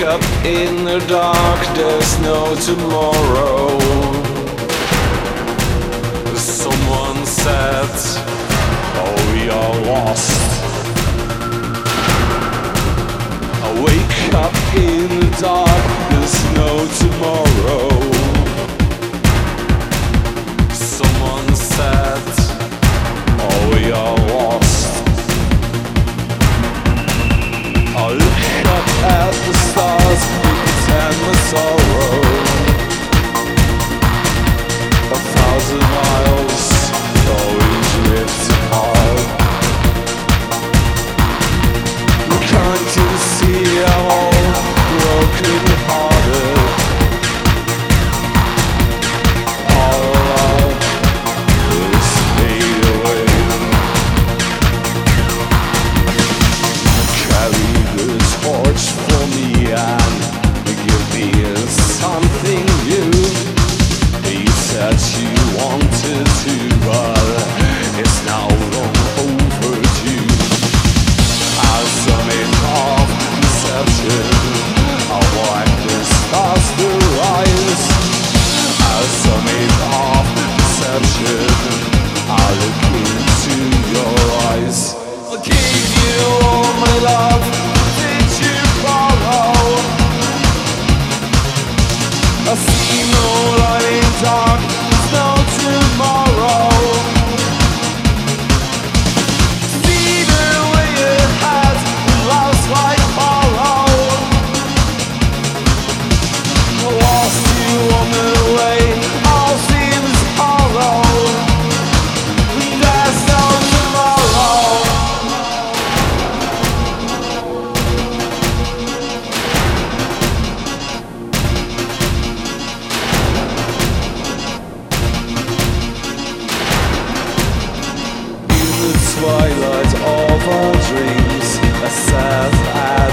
wake up in the dark, there's no tomorrow. Someone said, Oh, we are lost. I wake up in the dark, there's no tomorrow. Someone said,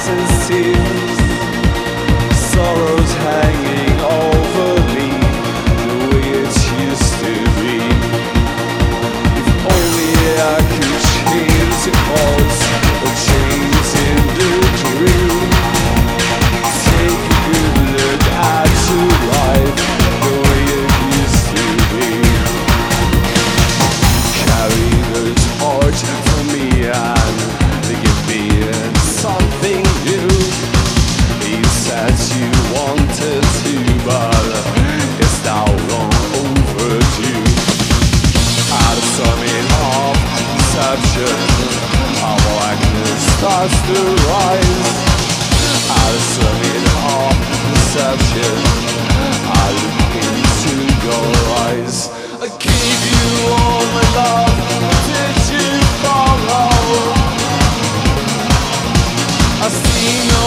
sincere I summon all I look into your eyes. I gave you all my love. Did you follow? I see no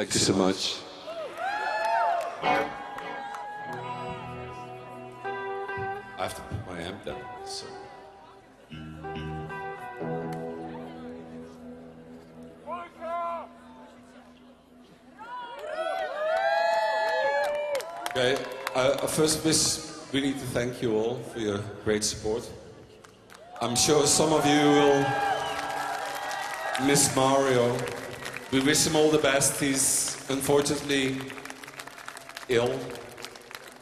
Thank you so much. I have to put my amp down. So. Okay, uh, first, miss, we need to thank you all for your great support. I'm sure some of you will miss Mario. We wish him all the best. He's unfortunately ill.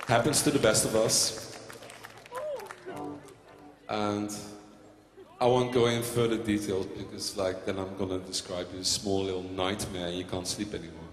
Happens to the best of us. And I won't go in further details because, like, then I'm gonna describe you a small little nightmare. You can't sleep anymore.